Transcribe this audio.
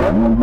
Wow.